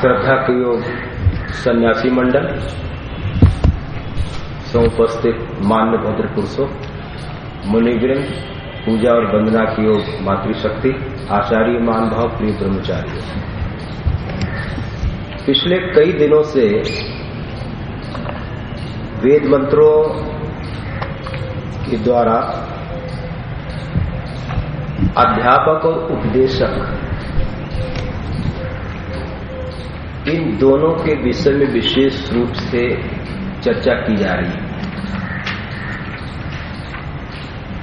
श्रद्धा के योग सन्यासी मंडल समुपस्थित मान्य भद्र पुरुषों मुनिवृंद पूजा और वंदना की योग मातृशक्ति, आचार्य मान भाव प्रिय ब्रह्मचारी पिछले कई दिनों से वेद मंत्रों के द्वारा अध्यापक और उपदेशक इन दोनों के विषय में विशेष रूप से चर्चा की जा रही है।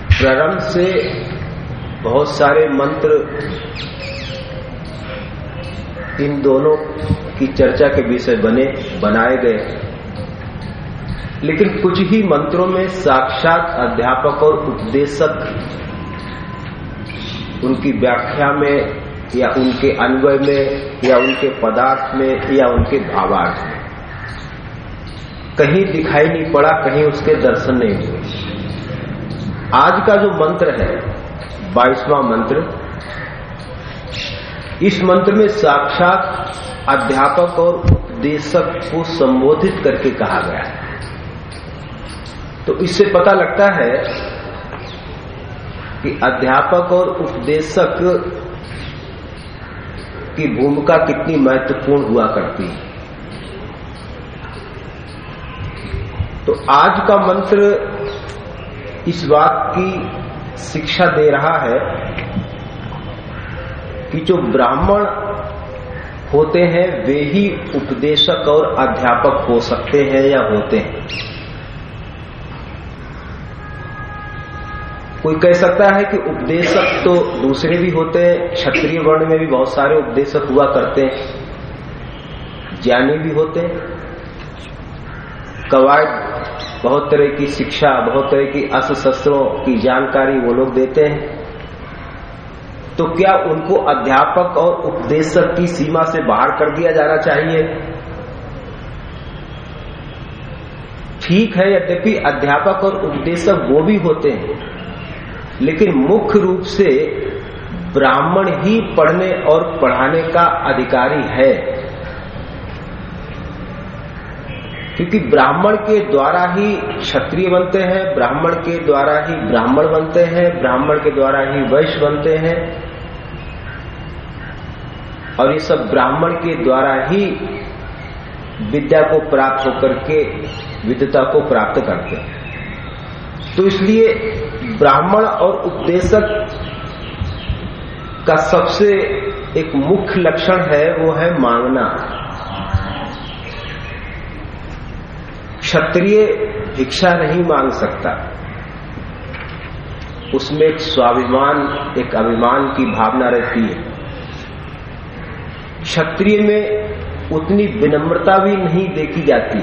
प्रारंभ से बहुत सारे मंत्र इन दोनों की चर्चा के विषय बने, बनाए गए। लेकिन कुछ ही मंत्रों में साक्षात अध्यापक और उपदेशक उनकी व्याख्या में या उनके अन्वय में, या उनके पदार्थ में, या उनके भावार्थ में। कहीं दिखाई नहीं पड़ा, कहीं उसके दर्शन नहीं हुए। आज का जो मंत्र है, बाईसवां मंत्र, इस मंत्र में साक्षात अध्यापक और उपदेशक को संबोधित करके कहा गया है। तो इससे पता लगता है कि अध्यापक और उपदेशक की भूमिका कितनी महत्वपूर्ण हुआ करती है। तो आज का मंत्र इस बात की शिक्षा दे रहा है कि जो ब्राह्मण होते हैं, वे ही उपदेशक और अध्यापक हो सकते हैं या होते हैं। कोई कह सकता है कि उपदेशक तो दूसरे भी होते हैं, क्षत्रिय वर्ण में भी बहुत सारे उपदेशक हुआ करते हैं। ज्ञानी भी होते हैं। कवायद बहुत तरह की शिक्षा, बहुत तरह की अस्त्र शस्त्रों की जानकारी वो लोग देते हैं। तो क्या उनको अध्यापक और उपदेशक की सीमा से बाहर कर दिया जाना चाहिए? ठीक है, यद्यपि अध्यापक और उपदेशक वो भी होते हैं। लेकिन मुख्य रूप से ब्राह्मण ही पढ़ने और पढ़ाने का अधिकारी है। क्योंकि ब्राह्मण के द्वारा ही क्षत्रिय बनते हैं, ब्राह्मण के द्वारा ही ब्राह्मण बनते हैं, ब्राह्मण के द्वारा ही वैश्य बनते हैं। और ये सब ब्राह्मण के द्वारा ही विद्या को प्राप्त होकर के विद्यता को प्राप्त करते हैं। तो इसलिए ब्राह्मण और उपदेशक का सबसे एक मुख्य लक्षण है, वो है मांगना। क्षत्रिय भिक्षा नहीं मांग सकता। उसमें एक स्वाभिमान, एक अभिमान की भावना रहती है। क्षत्रिय में उतनी विनम्रता भी नहीं देखी जाती,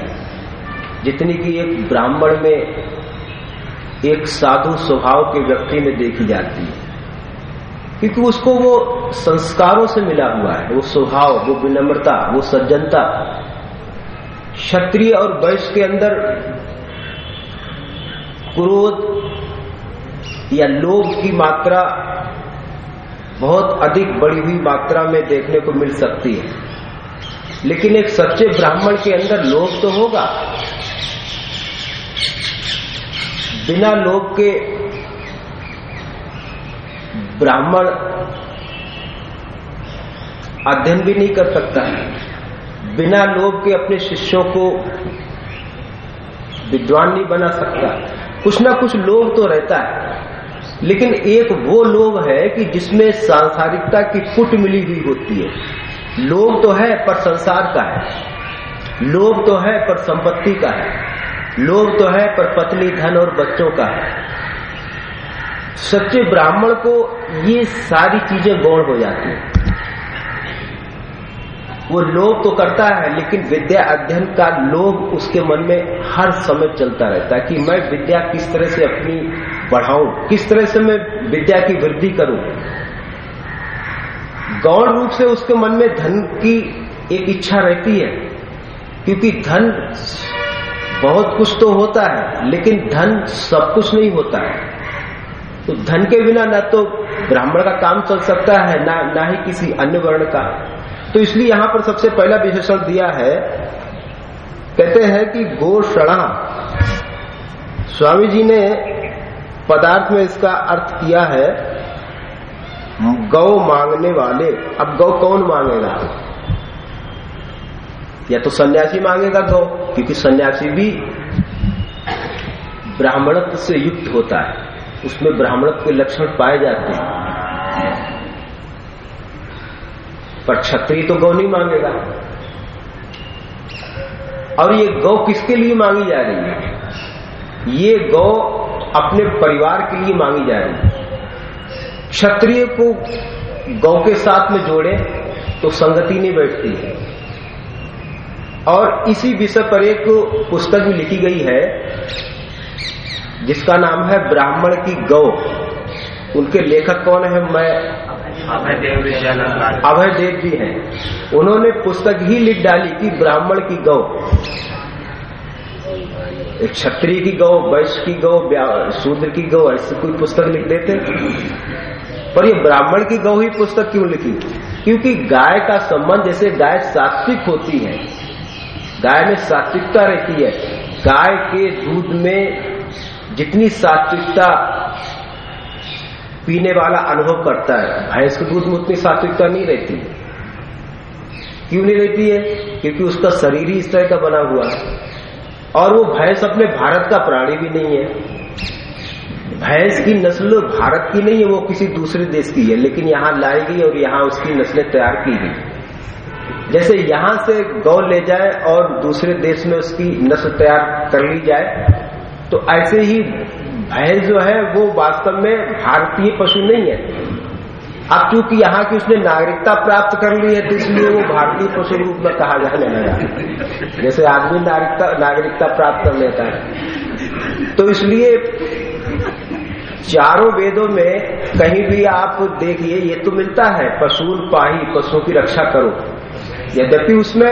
जितनी कि एक ब्राह्मण में एक साधु स्वभाव के व्यक्ति में देखी जाती है। क्योंकि उसको वो संस्कारों से मिला हुआ है, वो स्वभाव, वो विनम्रता, वो सज्जनता। क्षत्रिय और वैश्य के अंदर क्रोध या लोभ की मात्रा बहुत अधिक बढ़ी हुई मात्रा में देखने को मिल सकती है। लेकिन एक सच्चे ब्राह्मण के अंदर लोभ तो होगा। बिना लोभ के ब्राह्मण अध्ययन भी नहीं कर सकता है। बिना लोभ के अपने शिष्यों को विद्वान नहीं बना सकता। कुछ ना कुछ लोभ तो रहता है। लेकिन एक वो लोभ है कि जिसमें सांसारिकता की फुट मिली हुई होती है। लोभ तो है, पर संसार का है। लोभ तो है, पर संपत्ति का है। लोभ तो है, पर पत्नी धन और बच्चों का है। सच्चे ब्राह्मण को ये सारी चीज़ें गौण हो जाती हैं। वो लोभ तो करता है, लेकिन विद्या अध्ययन का लोभ उसके मन में हर समय चलता रहता है कि मैं विद्या किस तरह से अपनी बढ़ाऊं, किस तरह से मैं विद्या की वृद्धि करूँ। गौण रूप से उसके मन में धन की एक इच्छा रहती है, क्योंकि धन बहुत कुछ तो होता है, लेकिन धन सब कुछ नहीं होता है। तो धन के बिना ना तो ब्राह्मण का काम चल सकता है, ना ना ही किसी अन्य वर्ण का। तो इसलिए यहाँ पर सबसे पहला विशेषण दिया है, कहते हैं कि गो सड़ा स्वामी जी ने पदार्थ में इसका अर्थ किया है, गौ मांगने वाले। अब गौ कौन मांगेगा? या तो सन्यासी मांगेगा गौ क्योंकि सन्यासी भी ब्राह्मणत्व से युक्त होता है। उसमें ब्राह्मणत्व के लक्षण पाए जाते हैं। पर क्षत्रिय तो गौ नहीं मांगेगा। और ये गौ किसके लिए मांगी जा रही है? ये गौ अपने परिवार के लिए मांगी जा रही है। क्षत्रिय को गौ के साथ में जोड़े तो संगति नहीं बैठती है। और इसी विषय पर एक पुस्तक भी लिखी गई है जिसका नाम है ब्राह्मण की गौ। उनके लेखक कौन है? मैं अभय देव अभय देव जी हैं। उन्होंने पुस्तक ही लिख डाली कि ब्राह्मण की गौ। एक क्षत्रिय की गौ वैश्य की गौ शूद्र की गौ ऐसी कोई पुस्तक लिख देते? पर ये ब्राह्मण की गौ ही पुस्तक क्यों लिखी? क्योंकि गाय का संबंध जैसे गाय सात्विक होती है गाय में सात्विकता रहती है। गाय के दूध में जितनी सात्विकता पीने वाला अनुभव करता है, भैंस के दूध में उतनी सात्विकता नहीं रहती। क्यों नहीं रहती है? क्योंकि उसका शरीर ही इस तरह का बना हुआ है। और वो भैंस अपने भारत का प्राणी भी नहीं है। भैंस की नस्ल भारत की नहीं है, वो किसी दूसरे देश की है, लेकिन यहाँ लाई गई और यहाँ उसकी नस्लें तैयार की गई। जैसे यहाँ से गौ ले जाए और दूसरे देश में उसकी नस्ल तैयार कर ली जाए तो ऐसे ही भैंस जो है वो वास्तव में भारतीय पशु नहीं है। अब चूँकि यहाँ की उसने नागरिकता प्राप्त कर ली है तो इसलिए वो भारतीय पशु रूप में कहा जाने लगा। जैसे आदमी नागरिकता नागरिकता प्राप्त कर लेता है। तो इसलिए चारों वेदों में कहीं भी आप देखिए, ये तो मिलता है, पशु पाही, पशुओं की रक्षा करो। यद्यपि उसमें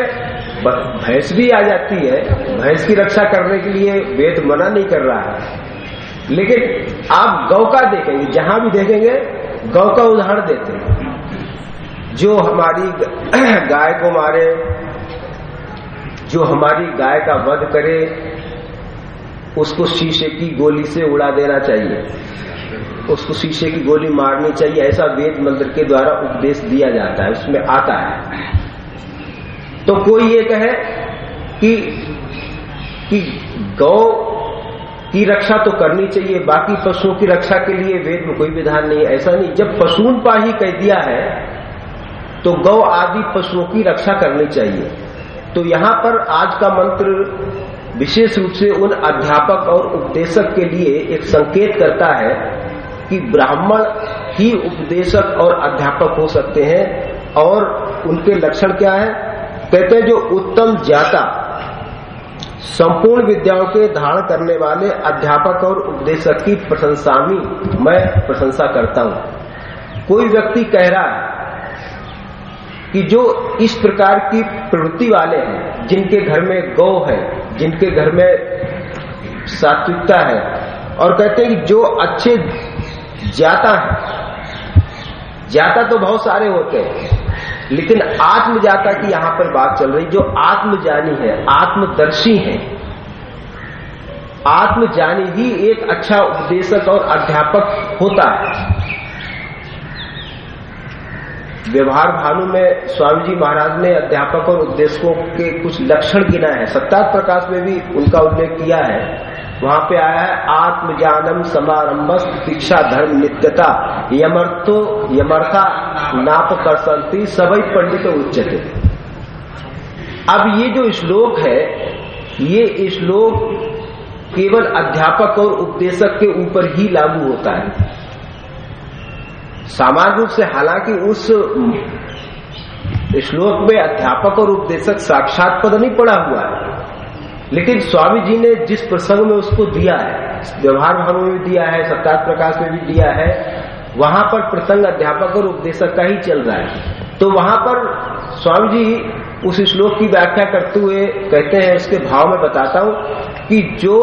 भैंस भी आ जाती है, भैंस की रक्षा करने के लिए वेद मना नहीं कर रहा है। लेकिन आप गौ का देखेंगे, जहाँ भी देखेंगे, गौ का उदाहरण देते हैं। जो हमारी गाय को मारे, जो हमारी गाय का वध करे, उसको शीशे की गोली से उड़ा देना चाहिए। उसको शीशे की गोली मारनी चाहिए, ऐसा वेद मंत्र के द्वारा उपदेश दिया जाता है, उसमें आता है। तो कोई ये कहे कि कि गौ की रक्षा तो करनी चाहिए, बाकी पशुओं की रक्षा के लिए वेद में कोई विधान नहीं, ऐसा नहीं। जब पशुन पा ही कह दिया है तो गौ आदि पशुओं की रक्षा करनी चाहिए। तो यहाँ पर आज का मंत्र विशेष रूप से उन अध्यापक और उपदेशक के लिए एक संकेत करता है कि ब्राह्मण ही उपदेशक और अध्यापक हो सकते हैं, और उनके लक्षण क्या है? कहते हैं जो उत्तम जाता संपूर्ण विद्याओं के धारण करने वाले अध्यापक और उपदेशक की प्रशंसा में मैं प्रशंसा करता हूँ। कोई व्यक्ति कह रहा है कि जो इस प्रकार की प्रवृत्ति वाले हैं, जिनके घर में गौ है, जिनके घर में सात्विकता है, और कहते हैं कि जो अच्छे जाता है जाता तो बहुत सारे होते हैं लेकिन आत्मजाता की यहाँ पर बात चल रही, जो आत्मजानी है, आत्मदर्शी है। आत्मजानी ही एक अच्छा उपदेशक और अध्यापक होता है। व्यवहार भानु में स्वामी जी महाराज ने अध्यापक और उपदेशकों के कुछ लक्षण गिना है। सत्ता प्रकाश में भी उनका उल्लेख किया है। वहाँ पे आया है, आत्मज्ञानम समारंभ शिक्षा धर्म नित्यता। यमर्थो यमर्था, नाप कर सकती सभी पंडित उच्चते अब ये जो श्लोक है, ये श्लोक केवल अध्यापक और उपदेशक के ऊपर ही लागू होता है। सामान्य रूप से हालाँकि उस श्लोक में अध्यापक और उपदेशक साक्षात पद नहीं पड़ा हुआ है। लेकिन स्वामी जी ने जिस प्रसंग में उसको दिया है, व्यवहार भाव में भी दिया है सत्यात प्रकाश में भी दिया है, वहाँ पर प्रसंग अध्यापक और उपदेशक का ही चल रहा है। तो वहाँ पर स्वामी जी उस श्लोक की व्याख्या करते हुए कहते हैं इसके भाव में बताता हूँ कि जो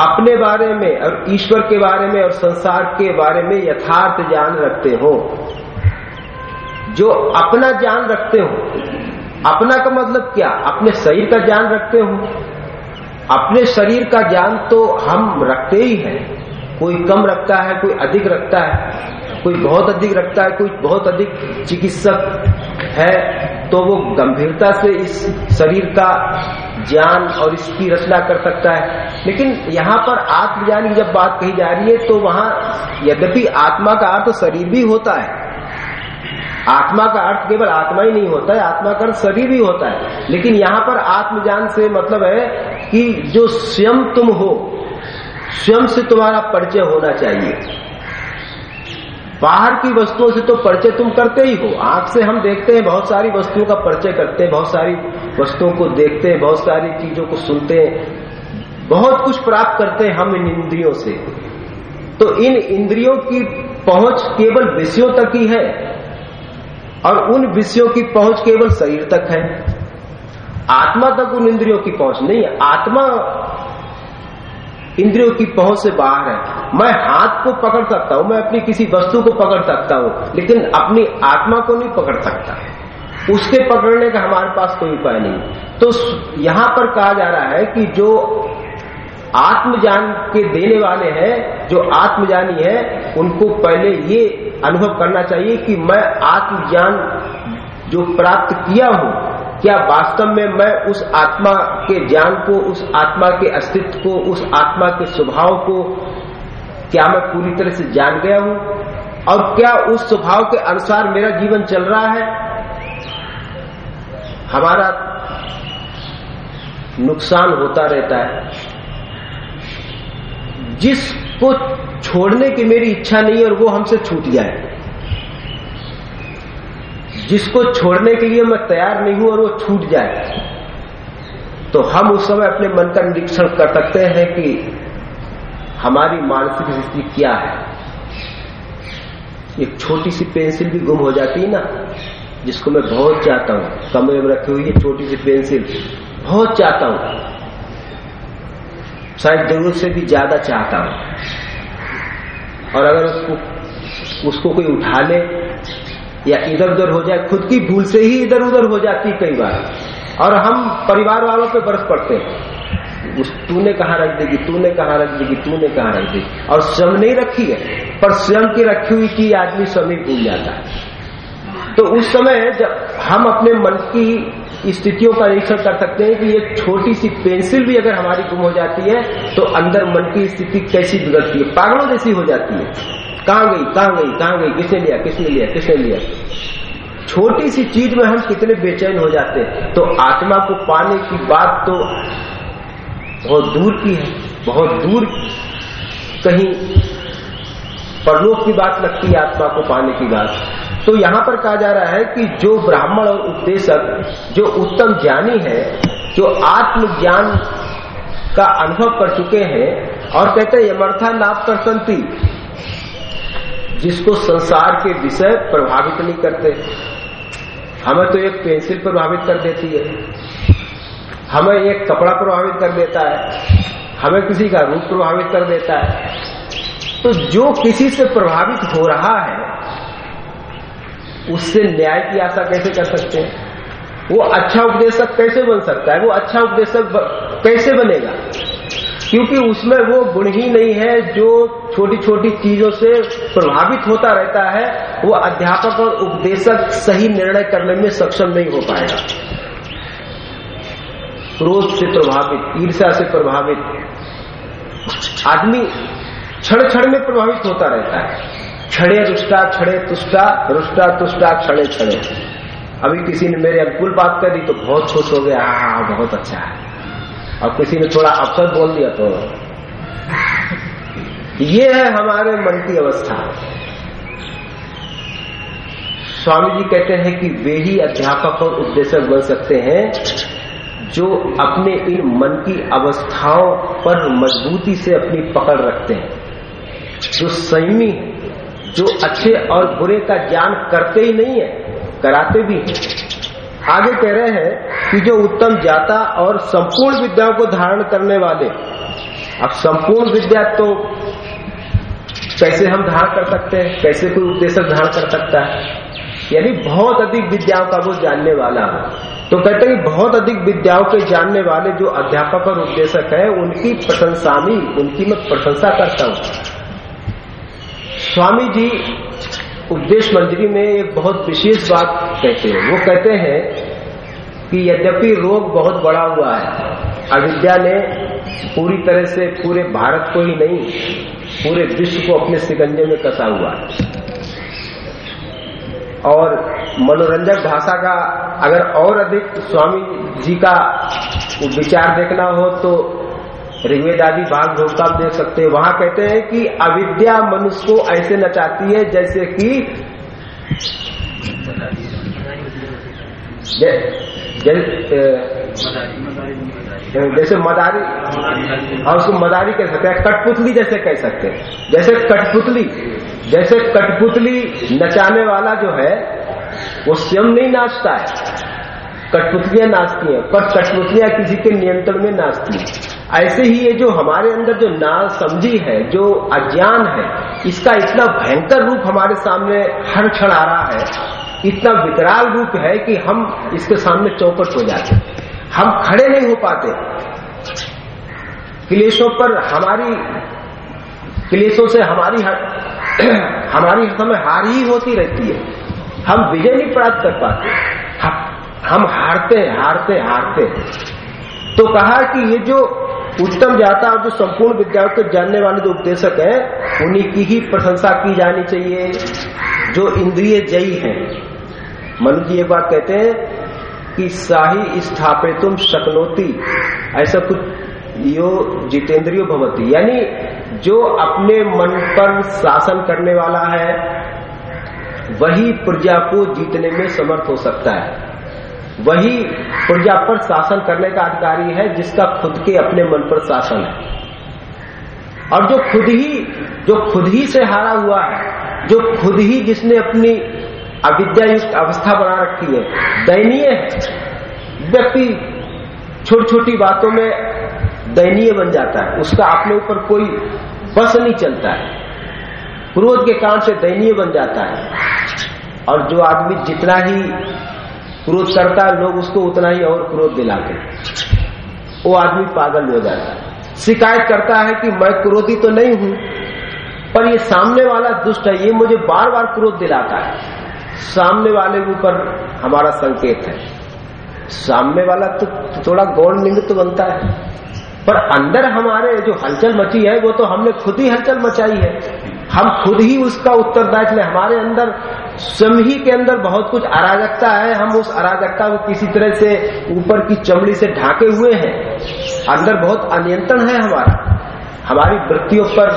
अपने बारे में और ईश्वर के बारे में और संसार के बारे में यथार्थ ज्ञान रखते हो, जो अपना ज्ञान रखते हो अपना का मतलब क्या? अपने शरीर का ज्ञान रखते हो। अपने शरीर का ज्ञान तो हम रखते ही हैं। कोई कम रखता है, कोई अधिक रखता है, कोई बहुत अधिक रखता है, कोई बहुत अधिक चिकित्सक है तो वो गंभीरता से इस शरीर का ज्ञान और इसकी रचना कर सकता है। लेकिन यहाँ पर आत्मज्ञान की जब बात कही जा रही है तो वहाँ यद्यपि आत्मा का अर्थ शरीर भी होता है आत्मा का अर्थ केवल आत्मा ही नहीं होता है, आत्मा का अर्थ शरीर भी होता है। लेकिन यहाँ पर आत्मज्ञान से मतलब है कि जो स्वयं तुम हो, स्वयं से तुम्हारा परिचय होना चाहिए। बाहर की वस्तुओं से तो परिचय तुम करते ही हो। आँख से हम देखते हैं, बहुत सारी वस्तुओं का परिचय करते हैं, बहुत सारी वस्तुओं को देखते हैं, बहुत सारी चीज़ों को सुनते हैं, बहुत कुछ प्राप्त करते हैं हम इन इंद्रियों से। तो इन इंद्रियों की पहुँच केवल विषयों तक ही है। और उन विषयों की पहुँच केवल शरीर तक है। आत्मा तक उन इंद्रियों की पहुँच नहीं, आत्मा इंद्रियों की पहुँच से बाहर है। मैं हाथ को पकड़ सकता हूँ, मैं अपनी किसी वस्तु को पकड़ सकता हूँ, लेकिन अपनी आत्मा को नहीं पकड़ सकता। उसके पकड़ने का हमारे पास कोई उपाय नहीं। तो यहाँ पर कहा जा रहा है कि जो आत्मज्ञान के देने वाले हैं, जो आत्मज्ञानी है, उनको पहले ये अनुभव करना चाहिए कि मैं आत्मज्ञान जो प्राप्त किया हूँ, क्या वास्तव में मैं उस आत्मा के ज्ञान को, उस आत्मा के अस्तित्व को, उस आत्मा के स्वभाव को, क्या मैं पूरी तरह से जान गया हूँ? और क्या उस स्वभाव के अनुसार मेरा जीवन चल रहा है? हमारा नुकसान होता रहता है। जिसको छोड़ने की मेरी इच्छा नहीं है और वो हमसे छूट जाए। जिसको छोड़ने के लिए मैं तैयार नहीं हूँ और वो छूट जाए। तो हम उस समय अपने मन का निरीक्षण कर सकते हैं कि हमारी मानसिक स्थिति क्या है। एक छोटी सी पेंसिल भी गुम हो जाती है ना, जिसको मैं बहुत चाहता हूँ। कमरे में रखी हुई है छोटी सी पेंसिल, बहुत चाहता हूँ। शायद ज़रूरत से भी ज़्यादा चाहता हूँ। और अगर उसको उसको कोई उठा ले या इधर उधर हो जाए, खुद की भूल से ही इधर उधर हो जाती कई बार। और हम परिवार वालों पे बरस पड़ते हैं। उस, तूने कहा रख देगी, तूने कहा रख देगी, तूने कहा रख देगी। और स्वयं नहीं रखी है, पर स्वयं की रखी हुई की आदमी स्वयं भूल जाता है। तो उस समय जब हम अपने मन की स्थितियों का निरीक्षण कर सकते हैं कि ये छोटी सी पेंसिल भी अगर हमारी गुम हो जाती है तो अंदर मन की स्थिति कैसी बिगड़ती है? पागलों जैसी हो जाती है। कहाँ गई कहाँ गई कहाँ गई? किसने लिया किसने लिया किसने लिया? छोटी सी चीज़ में हम कितने बेचैन हो जाते हैं। तो आत्मा को पाने की बात तो बहुत दूर की है, बहुत दूर कहीं परलोक की बात लगती है आत्मा को पाने की बात। तो यहाँ पर कहा जा रहा है कि जो ब्राह्मण और उपदेशक, जो उत्तम ज्ञानी है, जो आत्मज्ञान का अनुभव कर चुके हैं और कहते हैं, यमर्था लाभ कर संति जिसको संसार के विषय प्रभावित नहीं करते। हमें तो एक पेंसिल प्रभावित कर देती है। हमें एक कपड़ा प्रभावित कर देता है। हमें किसी का रूप प्रभावित कर देता है। तो जो किसी से प्रभावित हो रहा है उससे न्याय की आशा कैसे कर सकते हैं? वो अच्छा उपदेशक कैसे बन सकता है? वो अच्छा उपदेशक कैसे बनेगा? क्योंकि उसमें वो गुण ही नहीं है, जो छोटी छोटी चीज़ों से प्रभावित होता रहता है, वो अध्यापक और उपदेशक सही निर्णय करने में सक्षम नहीं हो पाएगा। क्रोध से प्रभावित ईर्षा से प्रभावित, आदमी क्षण क्षण में प्रभावित होता रहता है। क्षणे रुष्टा, छड़े तुष्टा, रुष्टा, तुष्टा, छड़े छड़े। अभी किसी ने मेरे अनुकूल बात कर दी तो बहुत खुश हो गया हाँ बहुत अच्छा है। और किसी ने थोड़ा अवसर बोल दिया तो ये है हमारे मन की अवस्था। स्वामी जी कहते हैं कि वे ही अध्यापक और उपदेशक बन सकते हैं, जो अपने इन मन की अवस्थाओं पर मजबूती से अपनी पकड़ रखते हैं। जो संयमी जो अच्छे और बुरे का ज्ञान करते ही नहीं है, कराते भी हैं। आगे कह रहे हैं कि जो उत्तम जाता और संपूर्ण विद्याओं को धारण करने वाले, अब संपूर्ण विद्या तो कैसे हम धारण कर सकते हैं? कैसे कोई उपदेशक धारण कर सकता है? यानी बहुत अधिक विद्याओं का वो जानने वाला हो। तो कहते हैं बहुत अधिक विद्याओं के जानने वाले जो अध्यापक और उपदेशक है, उनकी प्रशंसा में, उनकी मैं प्रशंसा करता हूँ। स्वामी जी उपदेश मंजरी में एक बहुत विशेष बात कहते हैं। वो कहते हैं कि यद्यपि रोग बहुत बड़ा हुआ है, अविद्या ने पूरी तरह से पूरे भारत को ही नहीं, पूरे विश्व को अपने सिकंजे में कसा हुआ है। और मनोरंजक भाषा का अगर और अधिक स्वामी जी का विचार देखना हो तो ऋग्वेद आदि भाग भोग देख सकते हैं। वहाँ कहते हैं कि अविद्या मनुष्य को ऐसे नचाती है जैसे कि जैसे मदारी। और उसको मदारी कह सकते हैं, कठपुतली जैसे कह सकते हैं। जैसे कठपुतली जैसे कठपुतली नचाने वाला जो है, वो स्वयं नहीं नाचता है। कठपुतलियाँ नाचती हैं, पर कठपुतलियाँ किसी के नियंत्रण में नाचती हैं। ऐसे ही ये जो हमारे अंदर जो ना समझी है जो अज्ञान है इसका इतना भयंकर रूप हमारे सामने हर क्षण आ रहा है इतना विकराल रूप है कि हम इसके सामने चौपट हो जाते हम खड़े नहीं हो पाते। क्लेशों पर हमारी क्लेशों से हमारी हर, हमारी समय हार ही होती रहती है। हम विजय नहीं प्राप्त कर पाते। हम, हम हारते हारते हारते। तो कहा कि ये जो उत्तम जाता और जो संपूर्ण विद्याओं के जानने वाले जो उपदेशक है, उन्हीं की ही प्रशंसा की जानी चाहिए, जो इंद्रिय जयी हैं। मनु जी एक बात कहते हैं कि शाही स्थापे तुम शकनोती ऐसा कुछ यो जितेंद्रियो भवती। यानी जो अपने मन पर शासन करने वाला है, वही प्रजा को जीतने में समर्थ हो सकता है। वही प्रजा पर शासन करने का अधिकारी है, जिसका खुद के अपने मन पर शासन है। और जो खुद ही, जो खुद ही से हारा हुआ है, जो खुद ही जिसने अपनी अविद्या अवस्था बना रखी है, दयनीय है। व्यक्ति छोटी छोटी बातों में दयनीय बन जाता है। उसका अपने ऊपर कोई बस नहीं चलता है। क्रोध के कारण से दयनीय बन जाता है। और जो आदमी जितना ही क्रोध करता है, लोग उसको उतना ही और क्रोध दिलाते वो आदमी पागल हो जाता है। शिकायत करता है कि मैं क्रोधी तो नहीं हूँ, पर ये सामने वाला दुष्ट है, ये मुझे बार बार क्रोध दिलाता है। सामने वाले ऊपर हमारा संकेत है। सामने वाला तो थोड़ा गौण निमित्त तो बनता है, पर अंदर हमारे जो हलचल मची है, वो तो हमने खुद ही हलचल मचाई है। हम खुद ही उसका उत्तरदायित्व हमारे अंदर स्वयं ही के अंदर बहुत कुछ अराजकता है, हम उस अराजकता को किसी तरह से ऊपर की चमड़ी से ढाके हुए हैं। अंदर बहुत अनियंत्रण है हमारा। हमारी वृत्तियों पर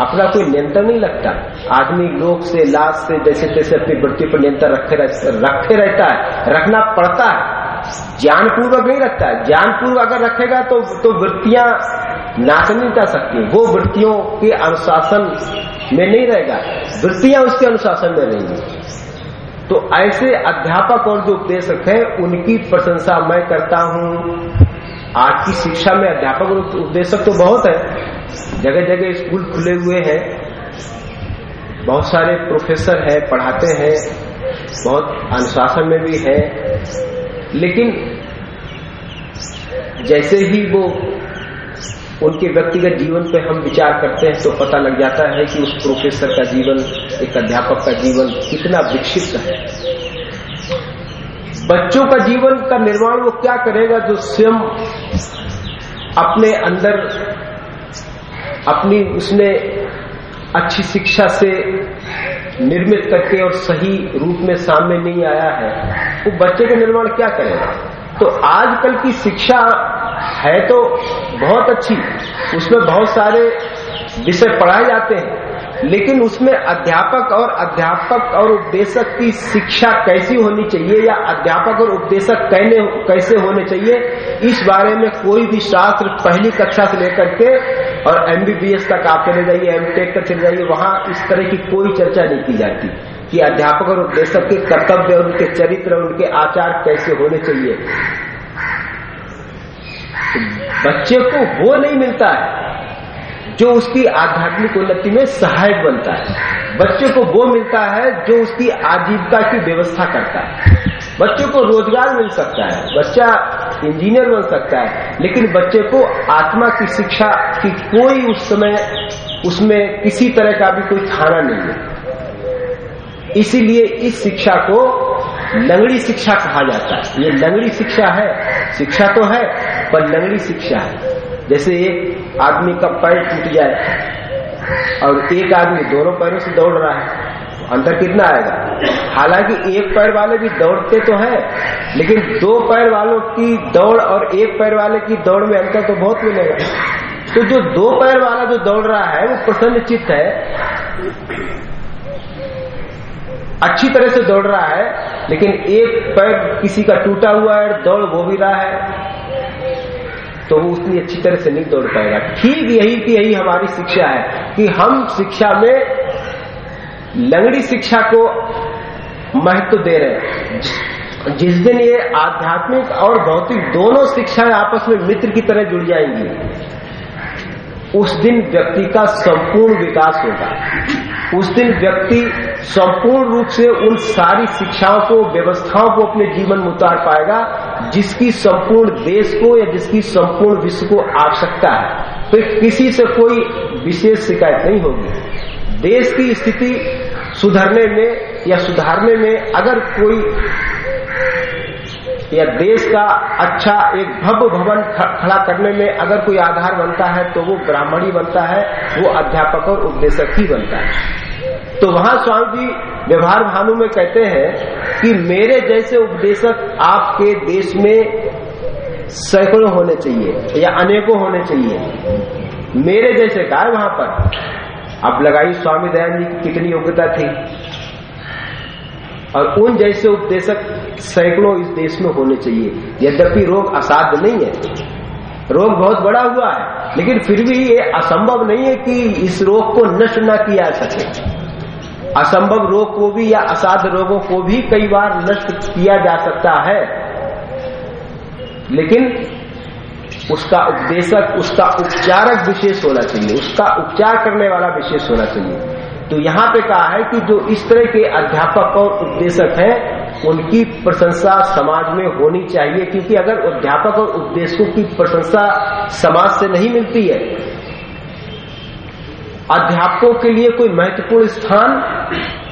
अपना कोई नियंत्रण नहीं लगता। आदमी लोग से, लाश से, जैसे तैसे अपनी वृत्ति पर नियंत्रण रखे रखे रहता है, रखना पड़ता है। ज्ञान पूर्वक नहीं रखता है। ज्ञान पूर्वक अगर रखेगा तो तो वृत्तियाँ नहीं जा सकती। वो वृत्तियों के अनुशासन में नहीं रहेगा। वृत्तियाँ उसके अनुशासन में रहेंगी। तो ऐसे अध्यापक और जो उपदेशक है, उनकी प्रशंसा मैं करता हूँ। आज की शिक्षा में अध्यापक और उपदेशक तो बहुत है। जगह जगह स्कूल खुले हुए हैं। बहुत सारे प्रोफेसर है, पढ़ाते हैं। बहुत अनुशासन में भी है। लेकिन जैसे ही वो उनके व्यक्तिगत जीवन पे हम विचार करते हैं तो पता लग जाता है कि उस प्रोफेसर का जीवन, एक अध्यापक का जीवन कितना विकसित है। बच्चों का जीवन का निर्माण वो क्या करेगा जो स्वयं अपने अंदर, अपनी उसने अच्छी शिक्षा से निर्मित करके और सही रूप में सामने नहीं आया है, वो बच्चे का निर्माण क्या करेगा? तो आजकल की शिक्षा है तो बहुत अच्छी। उसमें बहुत सारे विषय पढ़ाए जाते हैं। लेकिन उसमें अध्यापक और अध्यापक और उपदेशक की शिक्षा कैसी होनी चाहिए या अध्यापक और उपदेशक कहने कैसे होने चाहिए, इस बारे में कोई भी शास्त्र पहली कक्षा से लेकर के और एमबीबीएस तक आप चले जाइए एमटेक तक चले जाइए, वहाँ इस तरह की कोई चर्चा नहीं की जाती कि अध्यापक और उपदेशक के कर्तव्य और उनके चरित्र और उनके आचार कैसे होने चाहिए। बच्चे को वो नहीं मिलता है जो उसकी आध्यात्मिक उन्नति में सहायक बनता है। बच्चे को वो मिलता है जो उसकी आजीविका की व्यवस्था करता है। बच्चे को रोज़गार मिल सकता है, बच्चा इंजीनियर बन सकता है, लेकिन बच्चे को आत्मा की शिक्षा की कोई उस समय, उसमें किसी तरह का भी कोई खाना नहीं है। इसीलिए इस शिक्षा को लंगड़ी शिक्षा कहा जाता है। ये लंगड़ी शिक्षा है। शिक्षा तो है, पर लंगड़ी शिक्षा है। जैसे एक आदमी का पैर टूट जाए और एक आदमी दोनों पैरों से दौड़ रहा है अंतर कितना आएगा? हालाँकि एक पैर वाले भी दौड़ते तो है, लेकिन दो पैर वालों की दौड़ और एक पैर वाले की दौड़ में अंतर तो बहुत मिलेगा। तो जो दो पैर वाला जो दौड़ रहा है, वो प्रसन्न चित्त है। अच्छी तरह से दौड़ रहा है लेकिन एक पैर किसी का टूटा हुआ है, दौड़ वो भी रहा है तो वो उतनी अच्छी तरह से नहीं दौड़ पाएगा। ठीक यही की यही हमारी शिक्षा है कि हम शिक्षा में लंगड़ी शिक्षा को महत्व दे रहे हैं। जिस दिन ये आध्यात्मिक और भौतिक दोनों शिक्षाएँ आपस में मित्र की तरह जुड़ जाएँगी, उस दिन व्यक्ति का संपूर्ण विकास होगा। उस दिन व्यक्ति संपूर्ण रूप से उन सारी शिक्षाओं को, व्यवस्थाओं को अपने जीवन में उतार पाएगा, जिसकी संपूर्ण देश को या जिसकी संपूर्ण विश्व को आवश्यकता है। तो किसी से कोई विशेष शिकायत नहीं होगी। देश की स्थिति सुधरने में या सुधारने में अगर कोई या देश का अच्छा एक भव्य भवन खड़ा करने में अगर कोई आधार बनता है तो वो ब्राह्मणी बनता है, वो अध्यापक और उपदेशक ही बनता है। तो वहाँ स्वामी जी व्यवहार भानु में कहते हैं कि मेरे जैसे उपदेशक आपके देश में सैकड़ों होने चाहिए, या अनेकों होने चाहिए। मेरे जैसे का है वहाँ पर। अब लगाई स्वामी दयान जी की कितनी योग्यता थी। और उन जैसे उपदेशक सैकड़ों इस देश में होने चाहिए। यद्यपि रोग असाध्य नहीं है। रोग बहुत बड़ा हुआ है, लेकिन फिर भी ये असंभव नहीं है कि इस रोग को नष्ट न किया सके। असंभव रोग को भी या असाध्य रोगों को भी कई बार नष्ट किया जा सकता है। लेकिन उसका उपदेशक, उसका उपचारक विशेष होना चाहिए, उसका उपचार करने वाला विशेष होना चाहिए। तो यहाँ पे कहा है कि जो इस तरह के अध्यापक और उपदेशक हैं, उनकी प्रशंसा समाज में होनी चाहिए, क्योंकि अगर अध्यापक और उपदेशकों की प्रशंसा समाज से नहीं मिलती है अध्यापकों के लिए कोई महत्वपूर्ण स्थान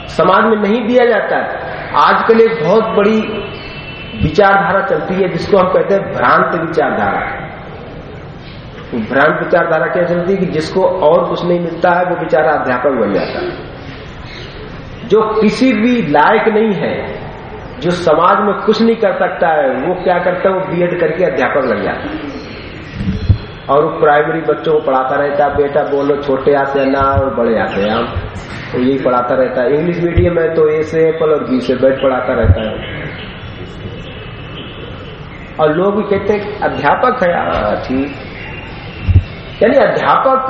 समाज में नहीं दिया जाता है। आजकल एक बहुत बड़ी विचारधारा चलती है, जिसको हम कहते हैं भ्रांत विचारधारा। भ्रांत विचारधारा क्या चलती है कि जिसको और कुछ नहीं मिलता है, वो बेचारा अध्यापक बन जाता है। जो किसी भी लायक नहीं है, जो समाज में कुछ नहीं कर सकता है, वो क्या करता है? वो बीएड करके अध्यापक लग जाता है। और प्राइमरी बच्चों को पढ़ाता रहता है, बेटा बोलो छोटे आते हैं ना, और बड़े आते हैं तो यही पढ़ाता रहता है। इंग्लिश मीडियम है तो ए से एप्पल और बी से बेड पढ़ाता रहता है। और लोग भी कहते हैं अध्यापक है ठीक। यानी अध्यापक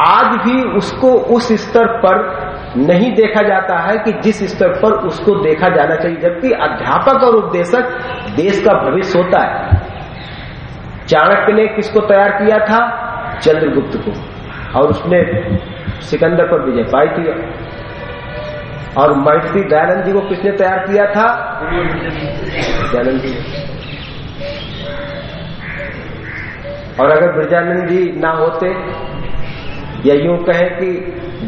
आज भी उसको उस स्तर पर नहीं देखा जाता है कि जिस स्तर पर उसको देखा जाना चाहिए। जबकि अध्यापक और उपदेशक देश का भविष्य होता है। चाणक्य ने किसको तैयार किया था? चंद्रगुप्त को। और उसने सिकंदर पर विजय पाई थी। और मैत्री दयानंद जी को किसने तैयार किया था? दयानंद जी और अगर ब्रजानंद जी ना होते, या यूँ कहें कि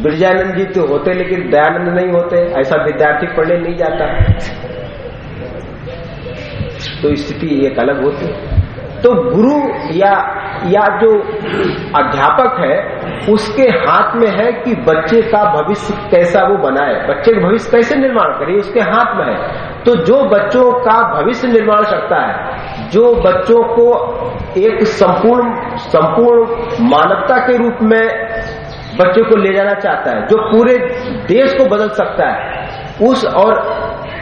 ब्रजानंद जी तो होते, लेकिन दयानंद नहीं होते, ऐसा विद्यार्थी पढ़ने नहीं जाता। तो स्थिति एक अलग होती। तो गुरु या या जो अध्यापक है, उसके हाथ में है कि बच्चे का भविष्य कैसा वो बनाए। बच्चे का भविष्य कैसे निर्माण करे उसके हाथ में है। तो जो बच्चों का भविष्य निर्माण करता है, जो बच्चों को एक संपूर्ण संपूर्ण मानवता के रूप में बच्चे को ले जाना चाहता है, जो पूरे देश को बदल सकता है, उस और,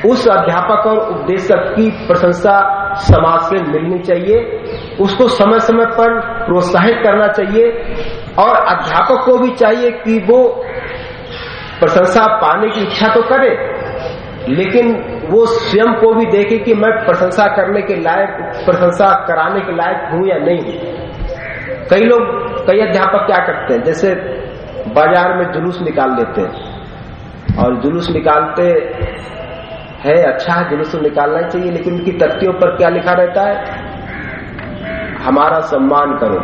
उस अध्यापक और उपदेशक की प्रशंसा समाज से मिलनी चाहिए, उसको समय समय पर प्रोत्साहित करना चाहिए और अध्यापक को भी चाहिए कि वो प्रशंसा पाने की इच्छा तो करे, लेकिन वो स्वयं को भी देखे कि मैं प्रशंसा करने के लायक, प्रशंसा कराने के लायक हूँ या नहीं। कई लोग, कई अध्यापक क्या करते हैं, जैसे बाज़ार में जुलूस निकाल लेते हैं, और जुलूस निकालते है अच्छा है जुलूस निकालना ही चाहिए, लेकिन उनकी तख्तियों पर क्या लिखा रहता है? हमारा सम्मान करो।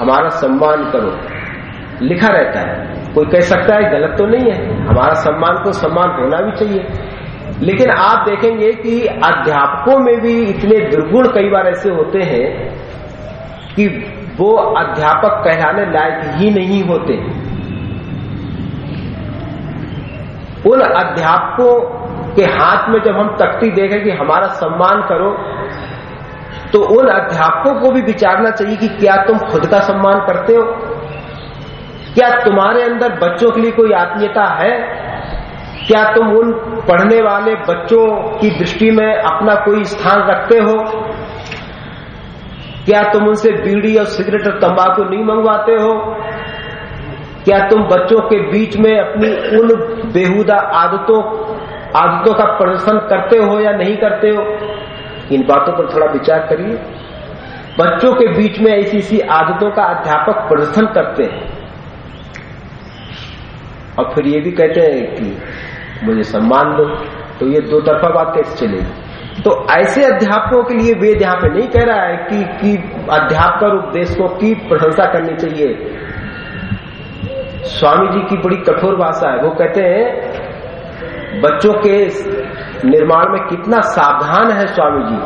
हमारा सम्मान करो। लिखा रहता है। कोई कह सकता है, गलत तो नहीं है। हमारा सम्मान को सम्मान होना भी चाहिए। लेकिन आप देखेंगे कि अध्यापकों में भी इतने दुर्गुण कई बार ऐसे होते हैं कि वो अध्यापक कहलाने लायक ही नहीं होते। उन अध्यापकों के हाथ में जब हम तख्ती देखें कि हमारा सम्मान करो तो उन अध्यापकों को भी विचारना चाहिए कि क्या तुम खुद का सम्मान करते हो? क्या तुम्हारे अंदर बच्चों के लिए कोई आत्मीयता है? क्या तुम उन पढ़ने वाले बच्चों की दृष्टि में अपना कोई स्थान रखते हो? क्या तुम उनसे बीड़ी और सिगरेट और तंबाकू नहीं मंगवाते हो? क्या तुम बच्चों के बीच में अपनी उन बेहुदा आदतों आदतों का प्रदर्शन करते हो या नहीं करते हो? इन बातों पर थोड़ा विचार करिए। बच्चों के बीच में ऐसी ऐसी आदतों का अध्यापक प्रदर्शन करते हैं। और फिर ये भी कहते हैं कि मुझे सम्मान दो तो ये दो तरफा बात कैसे चलेगी? तो ऐसे अध्यापकों के लिए वेद यहाँ पे नहीं कह रहा है कि कि अध्यापक और उपदेशकों की प्रशंसा करनी चाहिए। स्वामी जी की बड़ी कठोर भाषा है। वो कहते हैं, बच्चों के निर्माण में कितना सावधान है स्वामी जी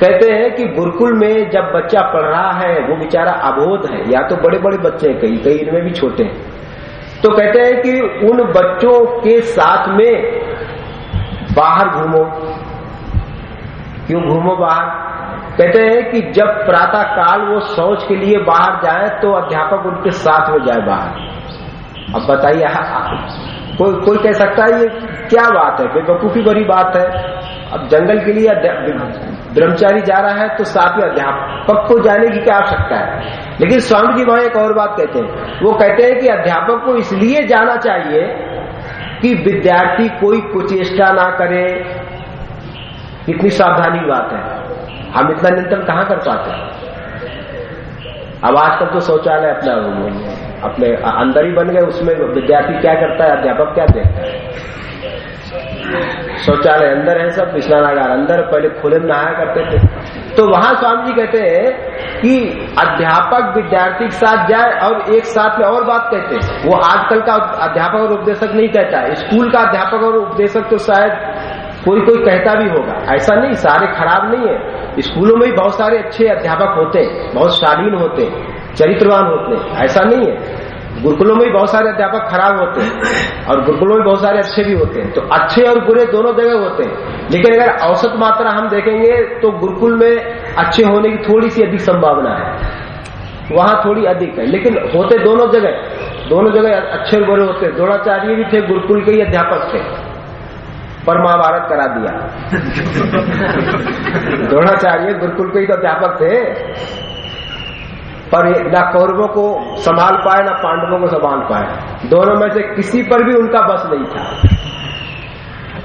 कहते हैं कि गुरुकुल में जब बच्चा पढ़ रहा है, वो बेचारा अबोध है। या तो बड़े बड़े बच्चे हैं, कई कई इनमें भी छोटे हैं। तो कहते हैं कि उन बच्चों के साथ में बाहर घूमो। क्यों घूमो बाहर? कहते हैं कि जब प्रातः काल वो शौच के लिए बाहर जाए तो अध्यापक उनके साथ में जाए बाहर। अब बताइए कोई कोई कह सकता है, ये क्या बात है? बेवकूफ़ी भरी बात है। अब जंगल के लिए ब्रह्मचारी जा रहा है तो साथ में अध्यापक को जाने की क्या आवश्यकता है? लेकिन स्वामी जी वहाँ एक और बात कहते हैं। वो कहते हैं कि अध्यापक को इसलिए जाना चाहिए कि विद्यार्थी कोई कुचेष्टा ना करे। कितनी सावधानी बात है। हम इतना नियंत्रण कहाँ कर पाते हैं? अब आजकल तो शौचालय अपना अपने अंदर ही बन गए, उसमें विद्यार्थी क्या करता है, अध्यापक क्या देखता है? शौचालय अंदर है सब स्नानागार अंदर, पहले खुले में नहाया करते थे। तो वहाँ स्वामी जी कहते हैं कि अध्यापक विद्यार्थी के साथ जाए और एक साथ में और बात कहते हैं। वो आजकल का अध्यापक और उपदेशक नहीं कहता स्कूल का अध्यापक और उपदेशक तो शायद कोई कोई कहता भी होगा। ऐसा नहीं, सारे खराब नहीं है। स्कूलों में भी बहुत सारे अच्छे अध्यापक होते हैं, बहुत शालीन होते हैं। चरित्रवान होते हैं। ऐसा नहीं है। गुरुकुलों में भी बहुत सारे अध्यापक खराब होते हैं और गुरुकुलों में बहुत सारे अच्छे भी होते हैं। तो अच्छे और बुरे दोनों जगह होते हैं। लेकिन अगर औसत मात्रा हम देखेंगे तो गुरुकुल में अच्छे होने की थोड़ी सी अधिक संभावना है। वहाँ थोड़ी अधिक है। लेकिन होते दोनों जगह। दोनों जगह अच्छे और बुरे होते द्रोणाचार्य भी थे, गुरुकुल के ही अध्यापक थे। पर महाभारत करा दिया। द्रोणाचार्य गुरुकुल के ही तो अध्यापक थे। पर न कौरवों को संभाल पाए, न पांडवों को संभाल पाए। दोनों में से किसी पर भी उनका बस नहीं था।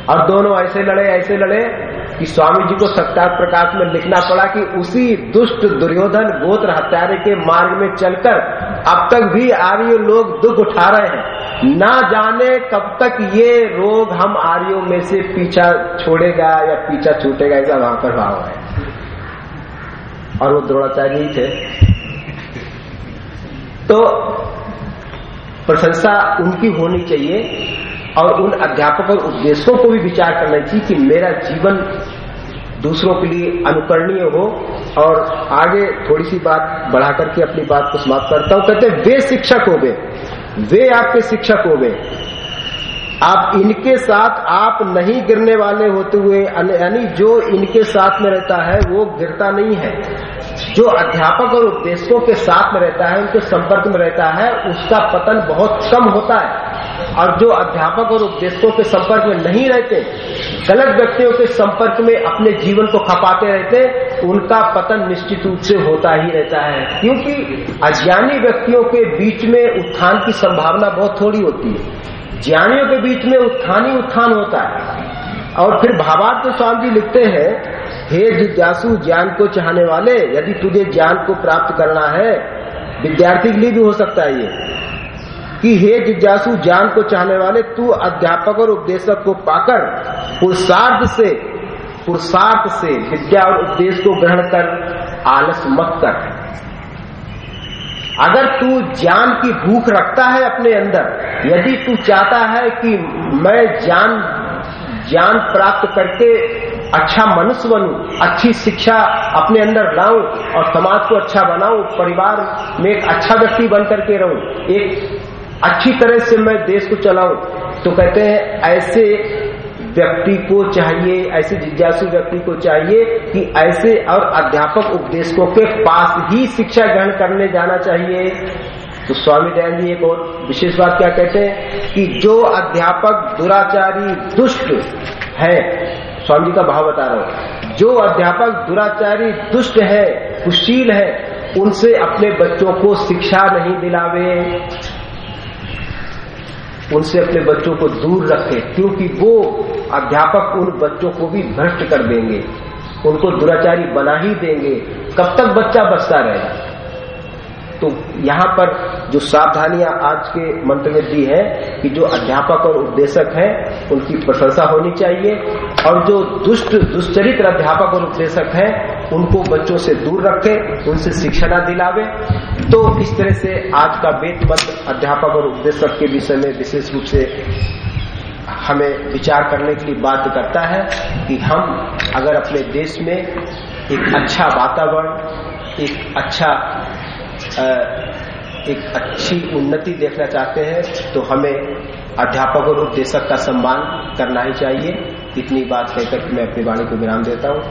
और दोनों ऐसे लड़े ऐसे लड़े कि स्वामी जी को सत्या प्रकाश में लिखना पड़ा कि उसी दुष्ट दुर्योधन गोत्र हत्यारे के मार्ग में चलकर अब तक भी आर्य लोग दुख उठा रहे हैं। ना जाने कब तक ये रोग हम आर्यो में से पीछा छोड़ेगा या पीछा छूटेगा, ऐसा वहाँ पर भाव है। और वो द्रोणाचार्य ही थे। तो प्रशंसा उनकी होनी चाहिए और उन अध्यापक और उपदेशों को भी विचार करना चाहिए कि मेरा जीवन दूसरों के लिए अनुकरणीय हो और आगे थोड़ी सी बात बढ़ा करके अपनी बात को समाप्त करता हूँ। कहते वे शिक्षक हो गए वे आपके शिक्षक हो गए आप इनके साथ आप नहीं गिरने वाले होते हुए, यानी जो इनके साथ में रहता है, वो गिरता नहीं है। जो अध्यापक और उपदेशकों के साथ में रहता है, उनके संपर्क में रहता है, उसका पतन बहुत कम होता है। और जो अध्यापक और उपदेशकों के संपर्क में नहीं रहते, गलत व्यक्तियों के संपर्क में अपने जीवन को खपाते रहते, उनका पतन निश्चित रूप से होता ही रहता है। क्योंकि अज्ञानी व्यक्तियों के बीच में उत्थान की संभावना बहुत थोड़ी होती है। ज्ञानियों के बीच में उत्थान ही उत्थान होता है। और फिर भावार्थ स्वामी जी लिखते हैं, हे जिज्ञासु, ज्ञान को चाहने वाले, यदि तुझे ज्ञान को प्राप्त करना है, विद्यार्थी के लिए भी हो सकता है ये। कि हे जिज्ञासु, ज्ञान को चाहने वाले, तू अध्यापक और उपदेशक को पाकर पुरुषार्थ से पुरुषार्थ से विद्या और उपदेश को ग्रहण कर, आलस मत कर। अगर तू ज्ञान की भूख रखता है अपने अंदर, यदि तू चाहता है कि मैं ज्ञान ज्ञान प्राप्त करके अच्छा मनुष्य बनूं, अच्छी शिक्षा अपने अंदर लाऊं और समाज को अच्छा बनाऊँ, परिवार में एक अच्छा व्यक्ति बन करके रहूँ, एक अच्छी तरह से मैं देश को चलाऊं तो कहते हैं ऐसे व्यक्ति को चाहिए, ऐसे जिज्ञासु व्यक्ति को चाहिए कि ऐसे और अध्यापक उपदेशकों के पास ही शिक्षा ग्रहण करने जाना चाहिए। तो स्वामी दयान जी एक और विशेष बात क्या कहते हैं कि जो अध्यापक दुराचारी, दुष्ट है, स्वामी जी का भाव बता रहा हूँ। जो अध्यापक दुराचारी, दुष्ट है, कुशील है, उनसे अपने बच्चों को शिक्षा नहीं दिलावे। उनसे अपने बच्चों को दूर रखे, क्योंकि वो अध्यापक उन बच्चों को भी भ्रष्ट कर देंगे। उनको दुराचारी बना ही देंगे। कब तक बच्चा बचता रहेगा? तो यहाँ पर जो सावधानियाँ आज के मंत्र में दी है कि जो अध्यापक और उपदेशक हैं, उनकी प्रशंसा होनी चाहिए। और जो दुष्ट, दुष्चरित्र अध्यापक और उपदेशक हैं उनको बच्चों से दूर रखे, उनसे शिक्षा दिलावे। तो इस तरह से आज का वेद मंत्र अध्यापक और उपदेशक के विषय में विशेष रूप से हमें विचार करने के लिए करता है कि हम अगर अपने देश में एक अच्छा वातावरण, एक अच्छा एक अच्छी उन्नति देखना चाहते हैं तो हमें अध्यापक और उपदेशक का सम्मान करना ही चाहिए। इतनी बात कहकर मैं अपनी वाणी को विराम देता हूँ।